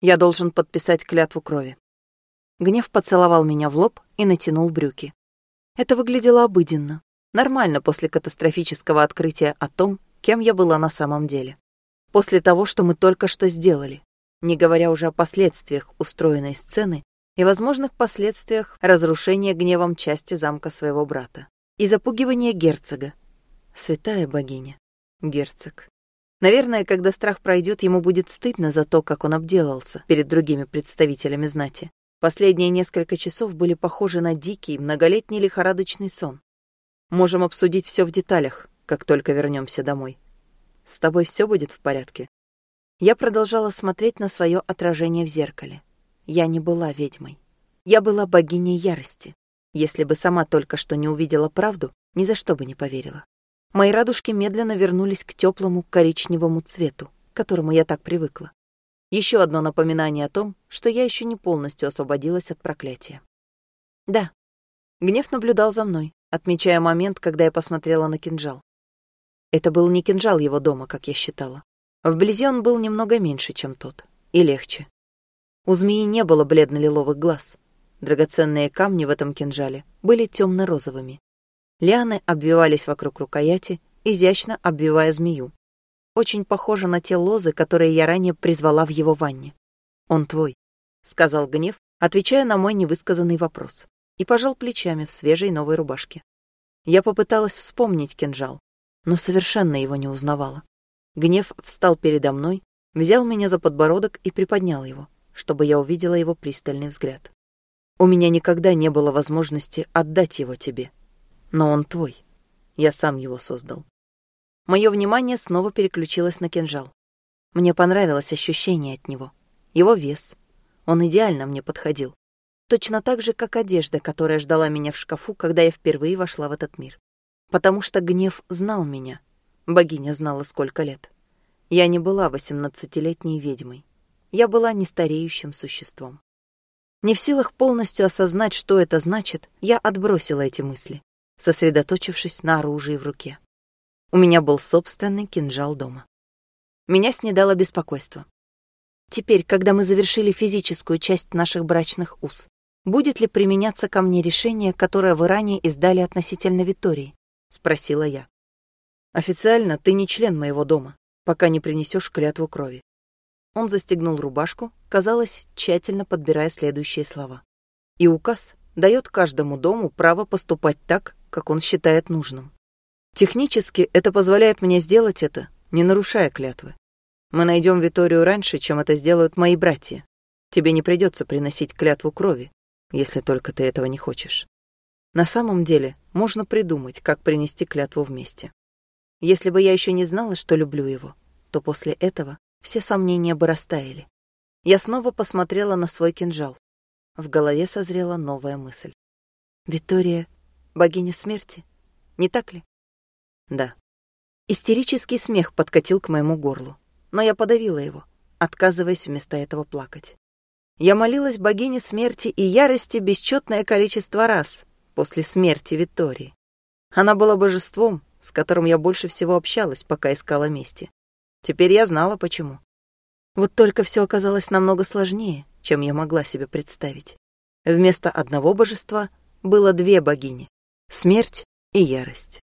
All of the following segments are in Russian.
Я должен подписать клятву крови. Гнев поцеловал меня в лоб и натянул брюки. Это выглядело обыденно, нормально после катастрофического открытия о том, кем я была на самом деле. После того, что мы только что сделали, не говоря уже о последствиях устроенной сцены и возможных последствиях разрушения гневом части замка своего брата и запугивания герцога. Святая богиня. Герцог. Наверное, когда страх пройдет, ему будет стыдно за то, как он обделался перед другими представителями знати. Последние несколько часов были похожи на дикий, многолетний лихорадочный сон. Можем обсудить все в деталях, как только вернемся домой. С тобой все будет в порядке. Я продолжала смотреть на свое отражение в зеркале. Я не была ведьмой. Я была богиней ярости. Если бы сама только что не увидела правду, ни за что бы не поверила. Мои радужки медленно вернулись к теплому коричневому цвету, к которому я так привыкла. Еще одно напоминание о том, что я еще не полностью освободилась от проклятия. Да, гнев наблюдал за мной, отмечая момент, когда я посмотрела на кинжал. Это был не кинжал его дома, как я считала. Вблизи он был немного меньше, чем тот, и легче. У змеи не было бледно-лиловых глаз. Драгоценные камни в этом кинжале были темно-розовыми. Лианы обвивались вокруг рукояти, изящно обвивая змею, очень похожа на те лозы, которые я ранее призвала в его ванне. «Он твой», — сказал гнев, отвечая на мой невысказанный вопрос, и пожал плечами в свежей новой рубашке. Я попыталась вспомнить кинжал, но совершенно его не узнавала. Гнев встал передо мной, взял меня за подбородок и приподнял его, чтобы я увидела его пристальный взгляд. У меня никогда не было возможности отдать его тебе, но он твой. Я сам его создал. Мое внимание снова переключилось на кинжал. Мне понравилось ощущение от него. Его вес. Он идеально мне подходил. Точно так же, как одежда, которая ждала меня в шкафу, когда я впервые вошла в этот мир. Потому что гнев знал меня. Богиня знала, сколько лет. Я не была восемнадцатилетней ведьмой. Я была нестареющим существом. Не в силах полностью осознать, что это значит, я отбросила эти мысли, сосредоточившись на оружии в руке. У меня был собственный кинжал дома. Меня снедало беспокойство. Теперь, когда мы завершили физическую часть наших брачных уз, будет ли применяться ко мне решение, которое вы ранее издали относительно Виктории? Спросила я. Официально ты не член моего дома, пока не принесешь клятву крови. Он застегнул рубашку, казалось, тщательно подбирая следующие слова. И указ дает каждому дому право поступать так, как он считает нужным. Технически это позволяет мне сделать это, не нарушая клятвы. Мы найдем Виторию раньше, чем это сделают мои братья. Тебе не придется приносить клятву крови, если только ты этого не хочешь. На самом деле, можно придумать, как принести клятву вместе. Если бы я еще не знала, что люблю его, то после этого все сомнения бы растаяли. Я снова посмотрела на свой кинжал. В голове созрела новая мысль. Виктория — богиня смерти, не так ли? Да. Истерический смех подкатил к моему горлу, но я подавила его, отказываясь вместо этого плакать. Я молилась богине смерти и ярости бесчетное количество раз после смерти Виктории. Она была божеством, с которым я больше всего общалась, пока искала мести. Теперь я знала, почему. Вот только все оказалось намного сложнее, чем я могла себе представить. Вместо одного божества было две богини — смерть и ярость.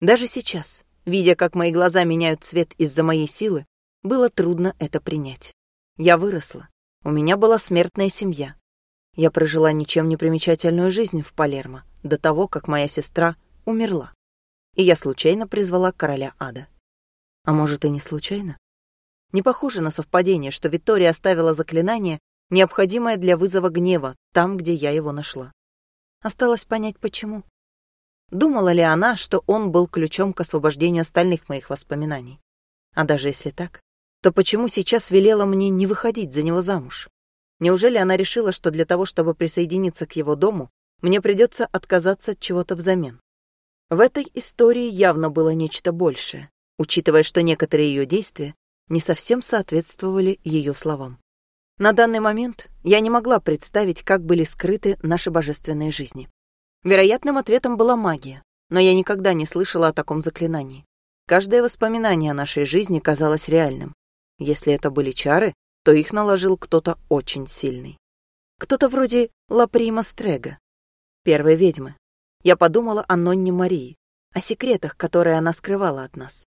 Даже сейчас, видя, как мои глаза меняют цвет из-за моей силы, было трудно это принять. Я выросла. У меня была смертная семья. Я прожила ничем не примечательную жизнь в Палермо до того, как моя сестра умерла. И я случайно призвала короля ада. А может, и не случайно? Не похоже на совпадение, что Виктория оставила заклинание, необходимое для вызова гнева, там, где я его нашла. Осталось понять, почему. Думала ли она, что он был ключом к освобождению остальных моих воспоминаний? А даже если так, то почему сейчас велела мне не выходить за него замуж? Неужели она решила, что для того, чтобы присоединиться к его дому, мне придется отказаться от чего-то взамен? В этой истории явно было нечто большее, учитывая, что некоторые ее действия не совсем соответствовали ее словам. На данный момент я не могла представить, как были скрыты наши божественные жизни. Вероятным ответом была магия, но я никогда не слышала о таком заклинании. Каждое воспоминание о нашей жизни казалось реальным. Если это были чары, то их наложил кто-то очень сильный. Кто-то вроде Лаприма Стрега, первой ведьмы. Я подумала о Нонне Марии, о секретах, которые она скрывала от нас.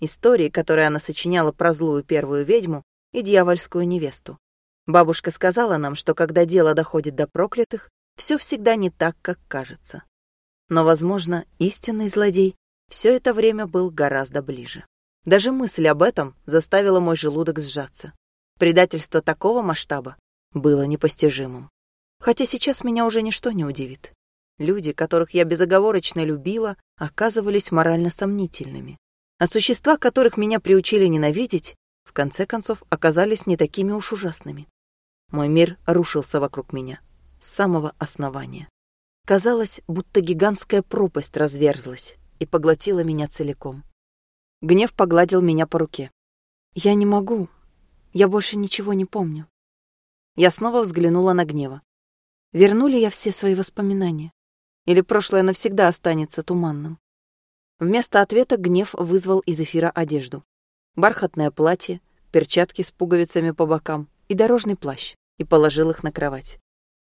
Истории, которые она сочиняла про злую первую ведьму и дьявольскую невесту. Бабушка сказала нам, что когда дело доходит до проклятых, все всегда не так, как кажется. Но, возможно, истинный злодей все это время был гораздо ближе. Даже мысль об этом заставила мой желудок сжаться. Предательство такого масштаба было непостижимым. Хотя сейчас меня уже ничто не удивит. Люди, которых я безоговорочно любила, оказывались морально сомнительными. А существа, которых меня приучили ненавидеть, в конце концов оказались не такими уж ужасными. Мой мир рушился вокруг меня, с самого основания. Казалось, будто гигантская пропасть разверзлась и поглотила меня целиком. Гнев погладил меня по руке. «Я не могу. Я больше ничего не помню». Я снова взглянула на гнева. Верну ли я все свои воспоминания? Или прошлое навсегда останется туманным? Вместо ответа гнев вызвал из эфира одежду. Бархатное платье, перчатки с пуговицами по бокам и дорожный плащ и положил их на кровать.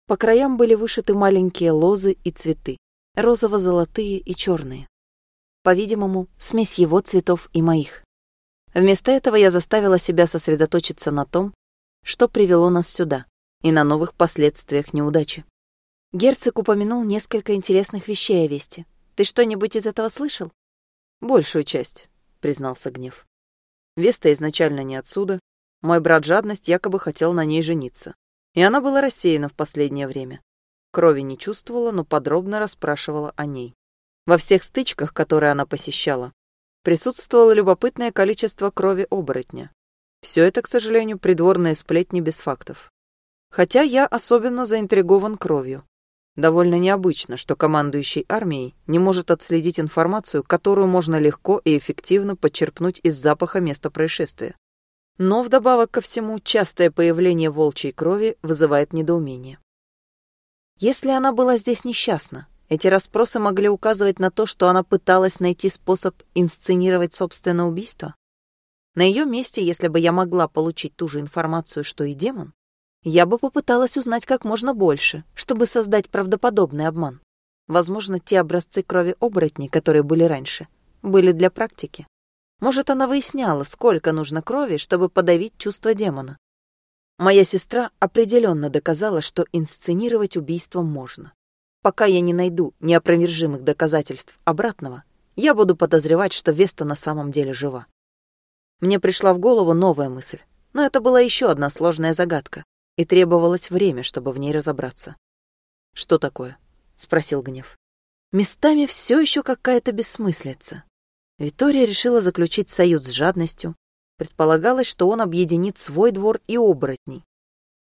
По краям были вышиты маленькие лозы и цветы, розово-золотые и черные. По-видимому, смесь его цветов и моих. Вместо этого я заставила себя сосредоточиться на том, что привело нас сюда, и на новых последствиях неудачи. Герцог упомянул несколько интересных вещей о Весте. Ты что-нибудь из этого слышал? Большую часть, признался Гнев. Веста изначально не отсюда, мой брат Жадность якобы хотел на ней жениться. И она была рассеяна в последнее время. Крови не чувствовала, но подробно расспрашивала о ней. Во всех стычках, которые она посещала, присутствовало любопытное количество крови оборотня. Все это, к сожалению, придворные сплетни без фактов. Хотя я особенно заинтригован кровью. Довольно необычно, что командующий армией не может отследить информацию, которую можно легко и эффективно подчерпнуть из запаха места происшествия. Но вдобавок ко всему, частое появление волчьей крови вызывает недоумение. Если она была здесь несчастна, эти расспросы могли указывать на то, что она пыталась найти способ инсценировать собственное убийство. На ее месте, если бы я могла получить ту же информацию, что и демон, я бы попыталась узнать как можно больше, чтобы создать правдоподобный обман. Возможно, те образцы крови оборотней, которые были раньше, были для практики. Может, она выясняла, сколько нужно крови, чтобы подавить чувство демона. Моя сестра определенно доказала, что инсценировать убийство можно. Пока я не найду неопровержимых доказательств обратного, я буду подозревать, что Веста на самом деле жива. Мне пришла в голову новая мысль, но это была еще одна сложная загадка, и требовалось время, чтобы в ней разобраться. «Что такое?» — спросил Гнев. «Местами все еще какая-то бессмыслица. Витория решила заключить союз с жадностью. Предполагалось, что он объединит свой двор и оборотней.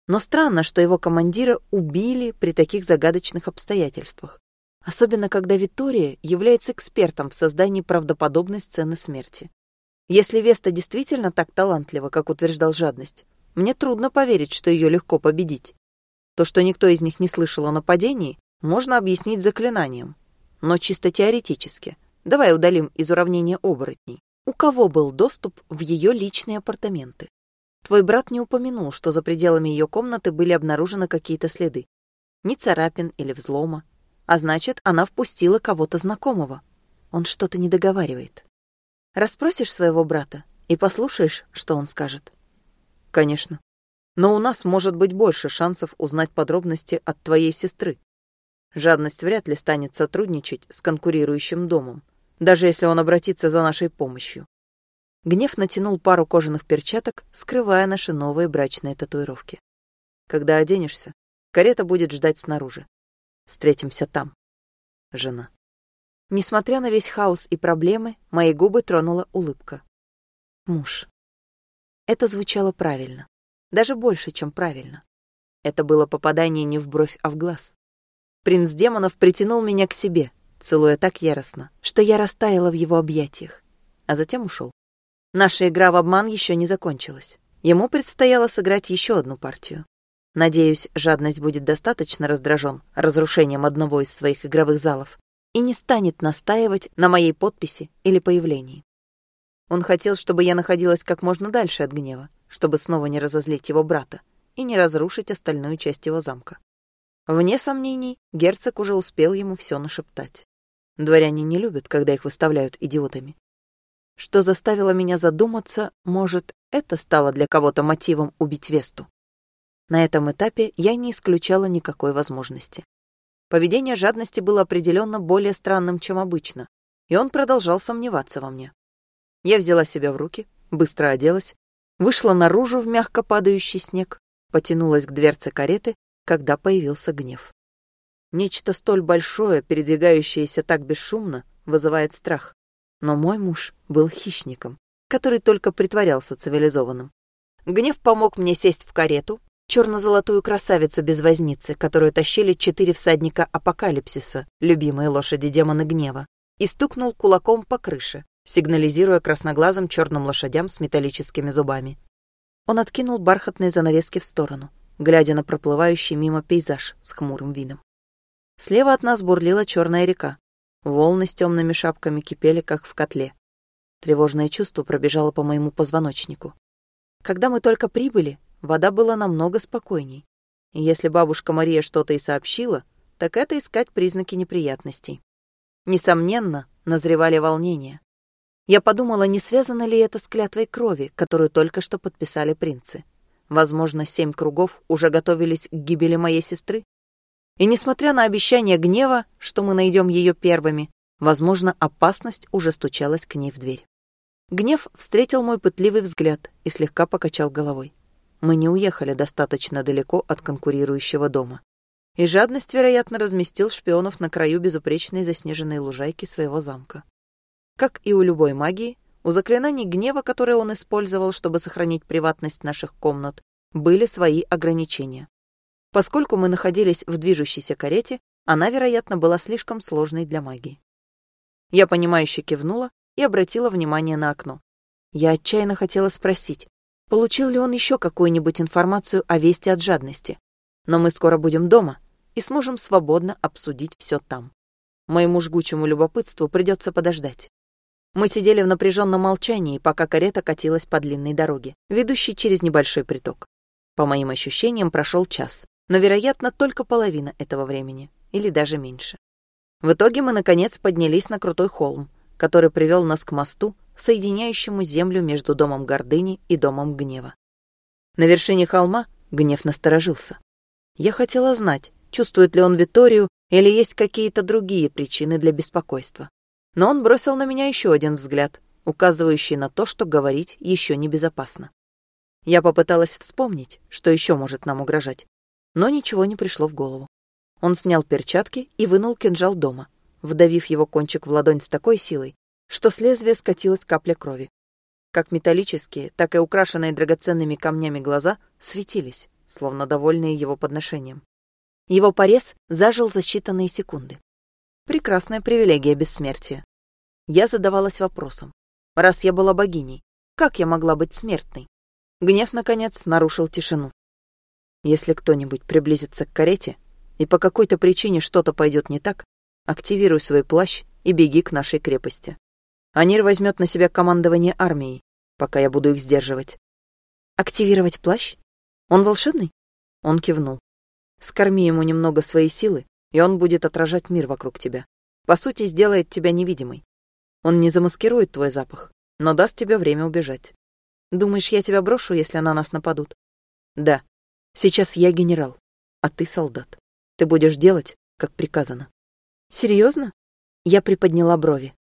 Но странно, что его командира убили при таких загадочных обстоятельствах. Особенно, когда Витория является экспертом в создании правдоподобной сцены смерти. Если Веста действительно так талантлива, как утверждал жадность, мне трудно поверить, что ее легко победить. То, что никто из них не слышал о нападении, можно объяснить заклинанием. Но чисто теоретически – Давай удалим из уравнения оборотней. У кого был доступ в ее личные апартаменты? Твой брат не упомянул, что за пределами ее комнаты были обнаружены какие-то следы. Ни царапин или взлома. А значит, она впустила кого-то знакомого. Он что-то не договаривает. Расспросишь своего брата и послушаешь, что он скажет. Конечно. Но у нас может быть больше шансов узнать подробности от твоей сестры. Жадность вряд ли станет сотрудничать с конкурирующим домом, даже если он обратится за нашей помощью. Гнев натянул пару кожаных перчаток, скрывая наши новые брачные татуировки. Когда оденешься, карета будет ждать снаружи. Встретимся там. Жена. Несмотря на весь хаос и проблемы, мои губы тронула улыбка. Муж. Это звучало правильно. Даже больше, чем правильно. Это было попадание не в бровь, а в глаз. Принц демонов притянул меня к себе, целуя так яростно, что я растаяла в его объятиях, а затем ушел. Наша игра в обман еще не закончилась. Ему предстояло сыграть еще одну партию. Надеюсь, жадность будет достаточно раздражен разрушением одного из своих игровых залов и не станет настаивать на моей подписи или появлении. Он хотел, чтобы я находилась как можно дальше от гнева, чтобы снова не разозлить его брата и не разрушить остальную часть его замка. Вне сомнений, герцог уже успел ему все нашептать. Дворяне не любят, когда их выставляют идиотами. Что заставило меня задуматься, может, это стало для кого-то мотивом убить Весту. На этом этапе я не исключала никакой возможности. Поведение жадности было определенно более странным, чем обычно, и он продолжал сомневаться во мне. Я взяла себя в руки, быстро оделась, вышла наружу в мягко падающий снег, потянулась к дверце кареты, когда появился гнев. Нечто столь большое, передвигающееся так бесшумно, вызывает страх. Но мой муж был хищником, который только притворялся цивилизованным. Гнев помог мне сесть в карету, черно-золотую красавицу без возницы, которую тащили четыре всадника апокалипсиса, любимые лошади демона гнева, и стукнул кулаком по крыше, сигнализируя красноглазым черным лошадям с металлическими зубами. Он откинул бархатные занавески в сторону, глядя на проплывающий мимо пейзаж с хмурым видом. Слева от нас бурлила черная река. Волны с темными шапками кипели, как в котле. Тревожное чувство пробежало по моему позвоночнику. Когда мы только прибыли, вода была намного спокойней. И если бабушка Мария что-то и сообщила, так это искать признаки неприятностей. Несомненно, назревали волнения. Я подумала, не связано ли это с клятвой крови, которую только что подписали принцы. Возможно, семь кругов уже готовились к гибели моей сестры. И несмотря на обещание гнева, что мы найдем ее первыми, возможно, опасность уже стучалась к ней в дверь. Гнев встретил мой пытливый взгляд и слегка покачал головой. Мы не уехали достаточно далеко от конкурирующего дома. И жадность, вероятно, разместил шпионов на краю безупречной заснеженной лужайки своего замка. Как и у любой магии, у заклинаний гнева, которые он использовал, чтобы сохранить приватность наших комнат, были свои ограничения. Поскольку мы находились в движущейся карете, она, вероятно, была слишком сложной для магии. Я понимающе кивнула и обратила внимание на окно. Я отчаянно хотела спросить, получил ли он еще какую-нибудь информацию о вести от жадности. Но мы скоро будем дома и сможем свободно обсудить все там. Моему жгучему любопытству придется подождать. Мы сидели в напряженном молчании, пока карета катилась по длинной дороге, ведущей через небольшой приток. По моим ощущениям, прошел час, но, вероятно, только половина этого времени, или даже меньше. В итоге мы, наконец, поднялись на крутой холм, который привел нас к мосту, соединяющему землю между домом гордыни и домом гнева. На вершине холма гнев насторожился. Я хотела знать, чувствует ли он Виторию или есть какие-то другие причины для беспокойства но он бросил на меня еще один взгляд, указывающий на то, что говорить еще небезопасно. Я попыталась вспомнить, что еще может нам угрожать, но ничего не пришло в голову. Он снял перчатки и вынул кинжал дома, вдавив его кончик в ладонь с такой силой, что с лезвия скатилась капля крови. Как металлические, так и украшенные драгоценными камнями глаза светились, словно довольные его подношением. Его порез зажил за считанные секунды. Прекрасная привилегия бессмертия. Я задавалась вопросом. Раз я была богиней, как я могла быть смертной? Гнев, наконец, нарушил тишину. Если кто-нибудь приблизится к карете, и по какой-то причине что-то пойдет не так, активируй свой плащ и беги к нашей крепости. Анир возьмет на себя командование армией, пока я буду их сдерживать. Активировать плащ? Он волшебный? Он кивнул. Скорми ему немного своей силы, и он будет отражать мир вокруг тебя. По сути, сделает тебя невидимой. Он не замаскирует твой запах, но даст тебе время убежать. Думаешь, я тебя брошу, если на нас нападут? Да. Сейчас я генерал, а ты солдат. Ты будешь делать, как приказано. Серьезно? Я приподняла брови.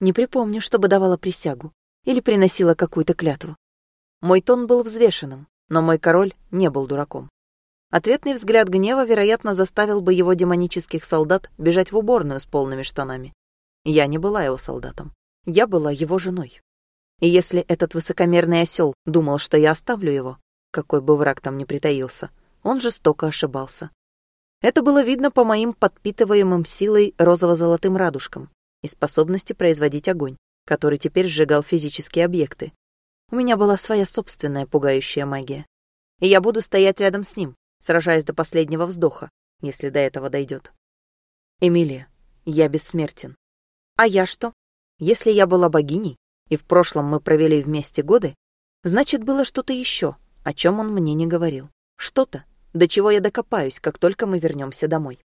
Не припомню, чтобы давала присягу или приносила какую-то клятву. Мой тон был взвешенным, но мой король не был дураком. Ответный взгляд гнева, вероятно, заставил бы его демонических солдат бежать в уборную с полными штанами. Я не была его солдатом. Я была его женой. И если этот высокомерный осел думал, что я оставлю его, какой бы враг там ни притаился, он жестоко ошибался. Это было видно по моим подпитываемым силой розово-золотым радужкам и способности производить огонь, который теперь сжигал физические объекты. У меня была своя собственная пугающая магия. И я буду стоять рядом с ним, сражаясь до последнего вздоха, если до этого дойдет. Эмилия, я бессмертен. А я что? Если я была богиней, и в прошлом мы провели вместе годы, значит, было что-то еще, о чем он мне не говорил. Что-то, до чего я докопаюсь, как только мы вернемся домой.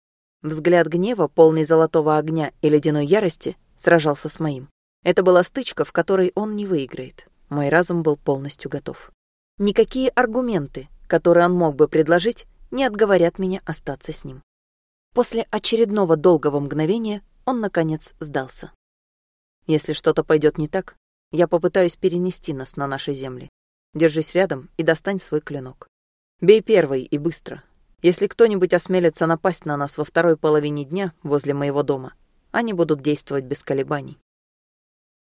Взгляд гнева, полный золотого огня и ледяной ярости, сражался с моим. Это была стычка, в которой он не выиграет. Мой разум был полностью готов. Никакие аргументы, которые он мог бы предложить, не отговорят меня остаться с ним. После очередного долгого мгновения он, наконец, сдался. Если что-то пойдет не так, я попытаюсь перенести нас на наши земли. Держись рядом и достань свой клинок. Бей первый и быстро. Если кто-нибудь осмелится напасть на нас во второй половине дня возле моего дома, они будут действовать без колебаний.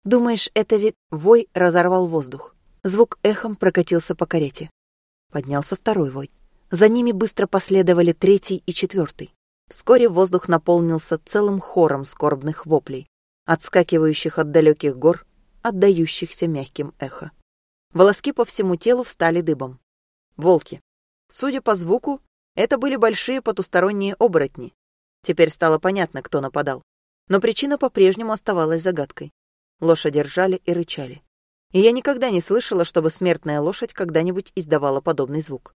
Думаешь, это вид... Вой разорвал воздух. Звук эхом прокатился по карете. Поднялся второй вой. За ними быстро последовали третий и четвертый. Вскоре воздух наполнился целым хором скорбных воплей, отскакивающих от далеких гор, отдающихся мягким эхо. Волоски по всему телу встали дыбом. Волки. Судя по звуку, это были большие потусторонние оборотни. Теперь стало понятно, кто нападал. Но причина по-прежнему оставалась загадкой. Лошади ржали и рычали. И я никогда не слышала, чтобы смертная лошадь когда-нибудь издавала подобный звук.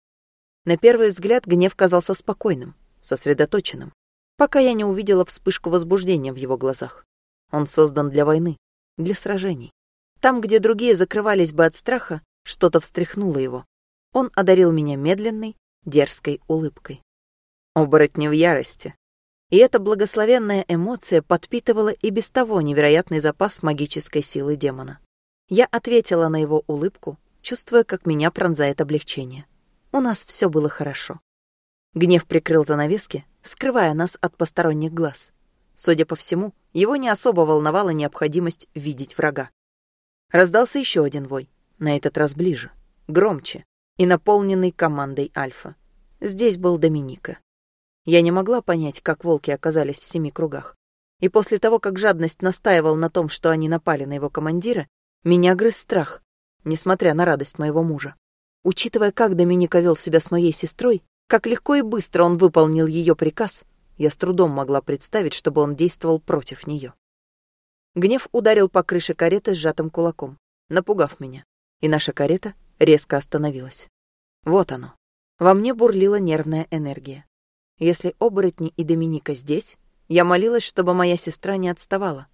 На первый взгляд гнев казался спокойным, сосредоточенным, пока я не увидела вспышку возбуждения в его глазах. Он создан для войны, для сражений. Там, где другие закрывались бы от страха, что-то встряхнуло его. Он одарил меня медленной, дерзкой улыбкой. Оборотни в ярости. И эта благословенная эмоция подпитывала и без того невероятный запас магической силы демона. Я ответила на его улыбку, чувствуя, как меня пронзает облегчение. У нас все было хорошо. Гнев прикрыл занавески, скрывая нас от посторонних глаз. Судя по всему, его не особо волновала необходимость видеть врага. Раздался еще один вой, на этот раз ближе, громче и наполненный командой Альфа. Здесь был Доминика. Я не могла понять, как волки оказались в семи кругах. И после того, как жадность настаивал на том, что они напали на его командира, меня грыз страх, несмотря на радость моего мужа. Учитывая, как Доминика вел себя с моей сестрой, как легко и быстро он выполнил ее приказ, я с трудом могла представить, чтобы он действовал против нее. Гнев ударил по крыше кареты сжатым кулаком, напугав меня, и наша карета резко остановилась. Вот оно. Во мне бурлила нервная энергия. Если оборотни и Доминика здесь, я молилась, чтобы моя сестра не отставала.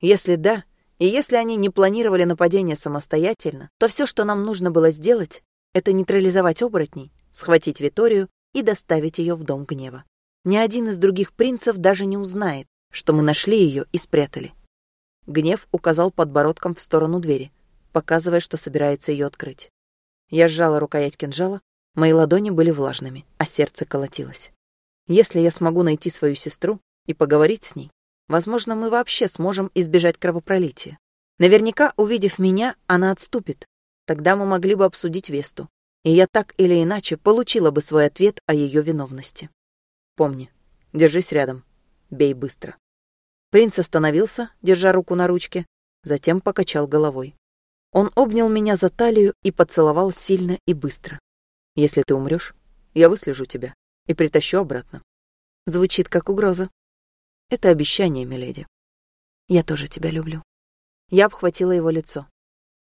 Если да, и если они не планировали нападение самостоятельно, то все, что нам нужно было сделать, это нейтрализовать оборотней, схватить Виторию и доставить ее в Дом Гнева. Ни один из других принцев даже не узнает, что мы нашли ее и спрятали. Гнев указал подбородком в сторону двери, показывая, что собирается ее открыть. Я сжала рукоять кинжала, мои ладони были влажными, а сердце колотилось. Если я смогу найти свою сестру и поговорить с ней, возможно, мы вообще сможем избежать кровопролития. Наверняка, увидев меня, она отступит. Тогда мы могли бы обсудить Весту, и я так или иначе получила бы свой ответ о ее виновности. Помни, держись рядом, бей быстро. Принц остановился, держа руку на ручке, затем покачал головой. Он обнял меня за талию и поцеловал сильно и быстро. «Если ты умрешь, я выслежу тебя и притащу обратно». Звучит как угроза. Это обещание, миледи. Я тоже тебя люблю. Я обхватила его лицо.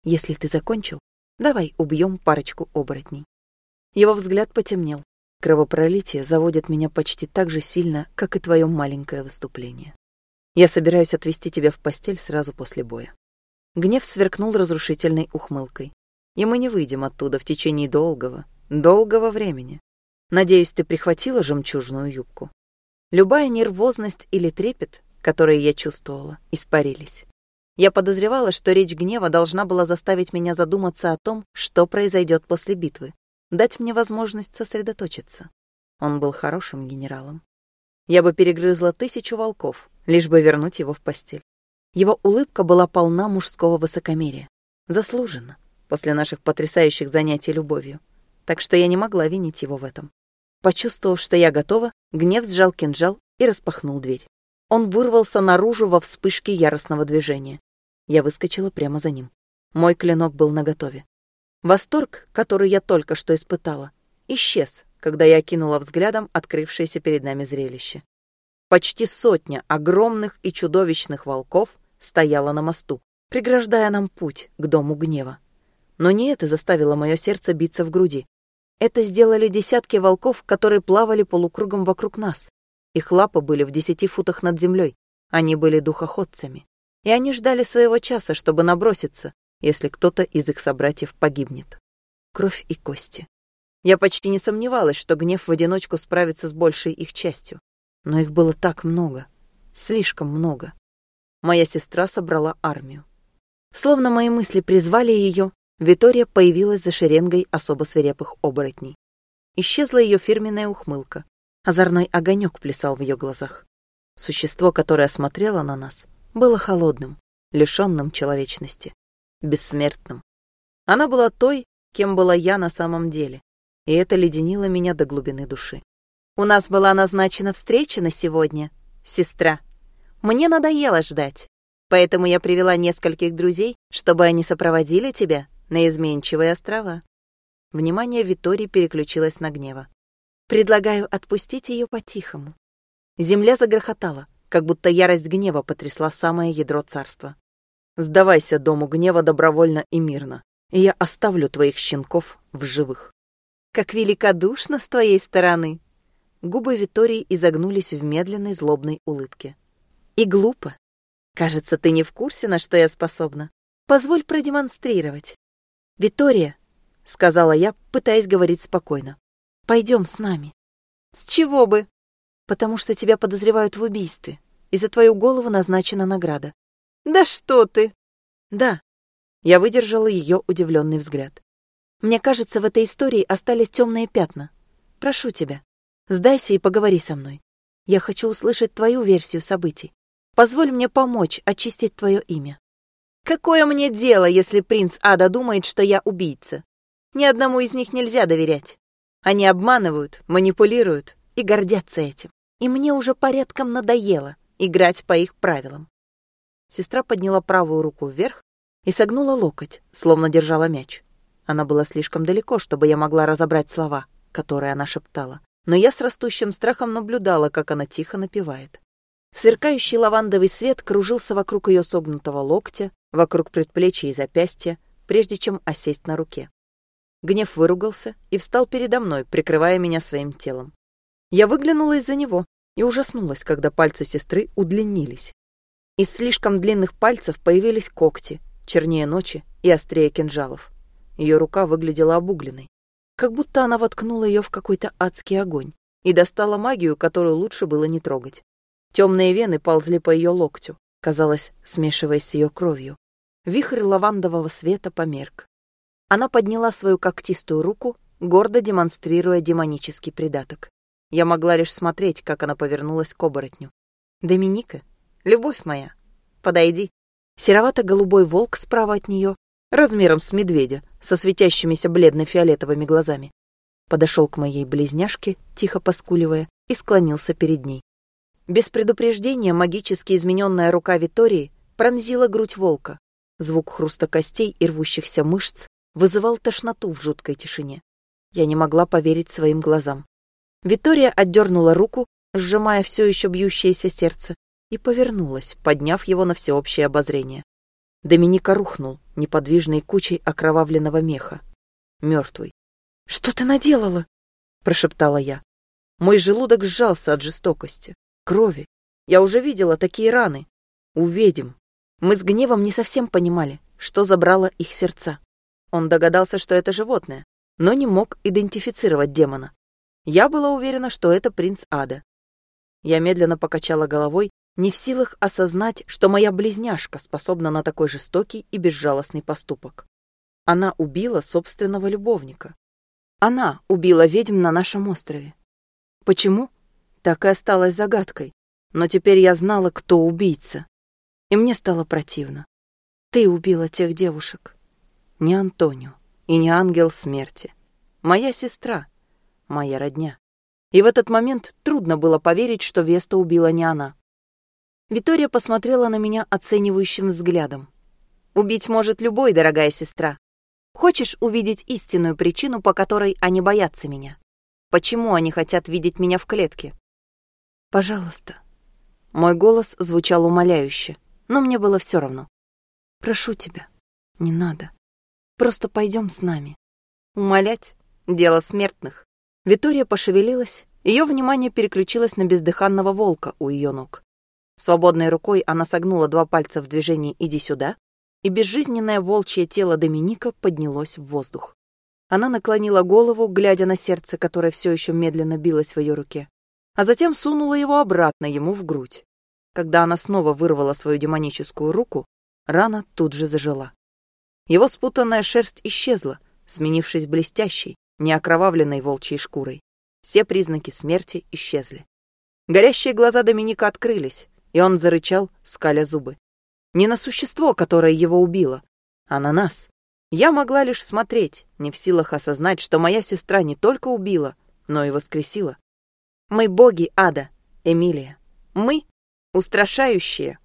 Если ты закончил, давай убьем парочку оборотней. Его взгляд потемнел. Кровопролитие заводит меня почти так же сильно, как и твое маленькое выступление. Я собираюсь отвезти тебя в постель сразу после боя. Гнев сверкнул разрушительной ухмылкой. И мы не выйдем оттуда в течение долгого, долгого времени. Надеюсь, ты прихватила жемчужную юбку. Любая нервозность или трепет, которые я чувствовала, испарились. Я подозревала, что речь гнева должна была заставить меня задуматься о том, что произойдет после битвы, дать мне возможность сосредоточиться. Он был хорошим генералом. Я бы перегрызла тысячу волков, лишь бы вернуть его в постель. Его улыбка была полна мужского высокомерия. Заслуженно, после наших потрясающих занятий любовью. Так что я не могла винить его в этом. Почувствовав, что я готова, гнев сжал кинжал и распахнул дверь. Он вырвался наружу во вспышке яростного движения. Я выскочила прямо за ним. Мой клинок был наготове. Восторг, который я только что испытала, исчез, когда я окинула взглядом открывшееся перед нами зрелище. Почти сотня огромных и чудовищных волков стояла на мосту, преграждая нам путь к дому гнева. Но не это заставило мое сердце биться в груди. Это сделали десятки волков, которые плавали полукругом вокруг нас. Их лапы были в десяти футах над землей. Они были духоходцами. И они ждали своего часа, чтобы наброситься, если кто-то из их собратьев погибнет. Кровь и кости. Я почти не сомневалась, что гнев в одиночку справится с большей их частью. Но их было так много. Слишком много. Моя сестра собрала армию. Словно мои мысли призвали ее, Витория появилась за шеренгой особо свирепых оборотней. Исчезла ее фирменная ухмылка. Озорной огонек плясал в ее глазах. Существо, которое смотрело на нас, было холодным, лишенным человечности, бессмертным. Она была той, кем была я на самом деле, и это леденило меня до глубины души. «У нас была назначена встреча на сегодня, сестра. Мне надоело ждать, поэтому я привела нескольких друзей, чтобы они сопроводили тебя на изменчивые острова». Внимание Витории переключилось на гнева. «Предлагаю отпустить ее по-тихому». Земля загрохотала, как будто ярость гнева потрясла самое ядро царства. «Сдавайся дому гнева добровольно и мирно, и я оставлю твоих щенков в живых». Как великодушно с твоей стороны. Губы Витории изогнулись в медленной злобной улыбке. И глупо. Кажется, ты не в курсе, на что я способна. Позволь продемонстрировать. Витория, сказала я, пытаясь говорить спокойно. Пойдем с нами. С чего бы? Потому что тебя подозревают в убийстве, и за твою голову назначена награда. Да что ты? Да. Я выдержала ее удивленный взгляд. Мне кажется, в этой истории остались темные пятна. Прошу тебя, сдайся и поговори со мной. Я хочу услышать твою версию событий. Позволь мне помочь очистить твое имя. Какое мне дело, если принц Ада думает, что я убийца? Ни одному из них нельзя доверять. Они обманывают, манипулируют и гордятся этим. И мне уже порядком надоело играть по их правилам. Сестра подняла правую руку вверх и согнула локоть, словно держала мяч. Она была слишком далеко, чтобы я могла разобрать слова, которые она шептала. Но я с растущим страхом наблюдала, как она тихо напевает. Сверкающий лавандовый свет кружился вокруг ее согнутого локтя, вокруг предплечья и запястья, прежде чем осесть на руке. Гнев выругался и встал передо мной, прикрывая меня своим телом. Я выглянула из-за него и ужаснулась, когда пальцы сестры удлинились. Из слишком длинных пальцев появились когти, чернее ночи и острее кинжалов. Ее рука выглядела обугленной, как будто она воткнула ее в какой-то адский огонь и достала магию, которую лучше было не трогать. Темные вены ползли по ее локтю, казалось, смешиваясь с ее кровью. Вихрь лавандового света померк. Она подняла свою когтистую руку, гордо демонстрируя демонический придаток. Я могла лишь смотреть, как она повернулась к оборотню. «Доминика, любовь моя, подойди». Серовато-голубой волк справа от нее размером с медведя, со светящимися бледно-фиолетовыми глазами. Подошел к моей близняшке, тихо поскуливая, и склонился перед ней. Без предупреждения магически измененная рука Витории пронзила грудь волка. Звук хруста костей и рвущихся мышц вызывал тошноту в жуткой тишине. Я не могла поверить своим глазам. Витория отдернула руку, сжимая все еще бьющееся сердце, и повернулась, подняв его на всеобщее обозрение. Доминика рухнул, неподвижной кучей окровавленного меха. Мертвый. «Что ты наделала?» — прошептала я. Мой желудок сжался от жестокости, крови. Я уже видела такие раны. У. Мы с гневом не совсем понимали, что забрало их сердца. Он догадался, что это животное, но не мог идентифицировать демона. Я была уверена, что это принц Ада. Я медленно покачала головой не в силах осознать, что моя близняшка способна на такой жестокий и безжалостный поступок. Она убила собственного любовника. Она убила ведьм на нашем острове. Почему? Так и осталась загадкой. Но теперь я знала, кто убийца. И мне стало противно. Ты убила тех девушек. Не Антонио и не ангел смерти. Моя сестра, моя родня. И в этот момент трудно было поверить, что Веста убила не она. Витория посмотрела на меня оценивающим взглядом. «Убить может любой, дорогая сестра. Хочешь увидеть истинную причину, по которой они боятся меня? Почему они хотят видеть меня в клетке?» «Пожалуйста». Мой голос звучал умоляюще, но мне было все равно. Прошу тебя, не надо. Просто пойдем с нами. Умолять — дело смертных. Витория пошевелилась, ее внимание переключилось на бездыханного волка у ее ног. Свободной рукой она согнула два пальца в движении «иди сюда», и безжизненное волчье тело Доминика поднялось в воздух. Она наклонила голову, глядя на сердце, которое все еще медленно билось в ее руке, а затем сунула его обратно ему в грудь. Когда она снова вырвала свою демоническую руку, рана тут же зажила. Его спутанная шерсть исчезла, сменившись блестящей, неокровавленной волчьей шкурой. Все признаки смерти исчезли. Горящие глаза Доминика открылись, и он зарычал, скаля зубы. Не на существо, которое его убило, а на нас. Я могла лишь смотреть, не в силах осознать, что моя сестра не только убила, но и воскресила. Мы боги ада, Эмилия. Мы устрашающие.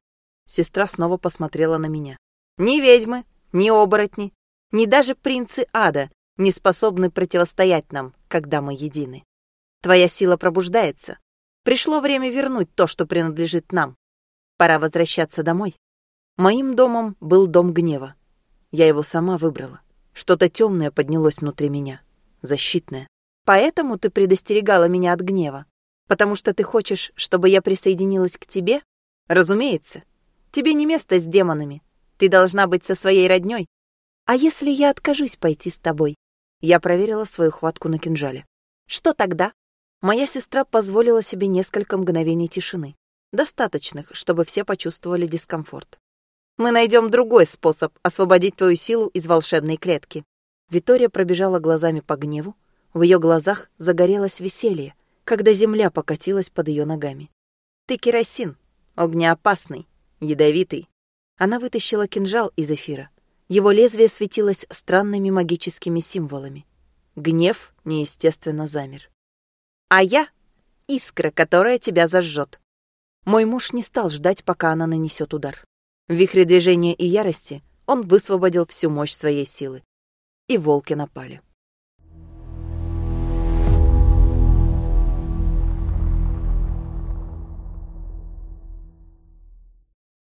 Сестра снова посмотрела на меня. Ни ведьмы, ни оборотни, ни даже принцы ада не способны противостоять нам, когда мы едины. Твоя сила пробуждается. Пришло время вернуть то, что принадлежит нам. Пора возвращаться домой. Моим домом был дом гнева. Я его сама выбрала. Что-то темное поднялось внутри меня. Защитное. Поэтому ты предостерегала меня от гнева. Потому что ты хочешь, чтобы я присоединилась к тебе? Разумеется. Тебе не место с демонами. Ты должна быть со своей роднёй. А если я откажусь пойти с тобой? Я проверила свою хватку на кинжале. Что тогда? Моя сестра позволила себе несколько мгновений тишины. Достаточных, чтобы все почувствовали дискомфорт. Мы найдем другой способ освободить твою силу из волшебной клетки. Витория пробежала глазами по гневу. В ее глазах загорелось веселье, когда земля покатилась под ее ногами. Ты керосин, огнеопасный, ядовитый. Она вытащила кинжал из эфира. Его лезвие светилось странными магическими символами. Гнев неестественно замер. А я — искра, которая тебя зажжет. Мой муж не стал ждать, пока она нанесет удар. В вихре движения и ярости он высвободил всю мощь своей силы. И волки напали.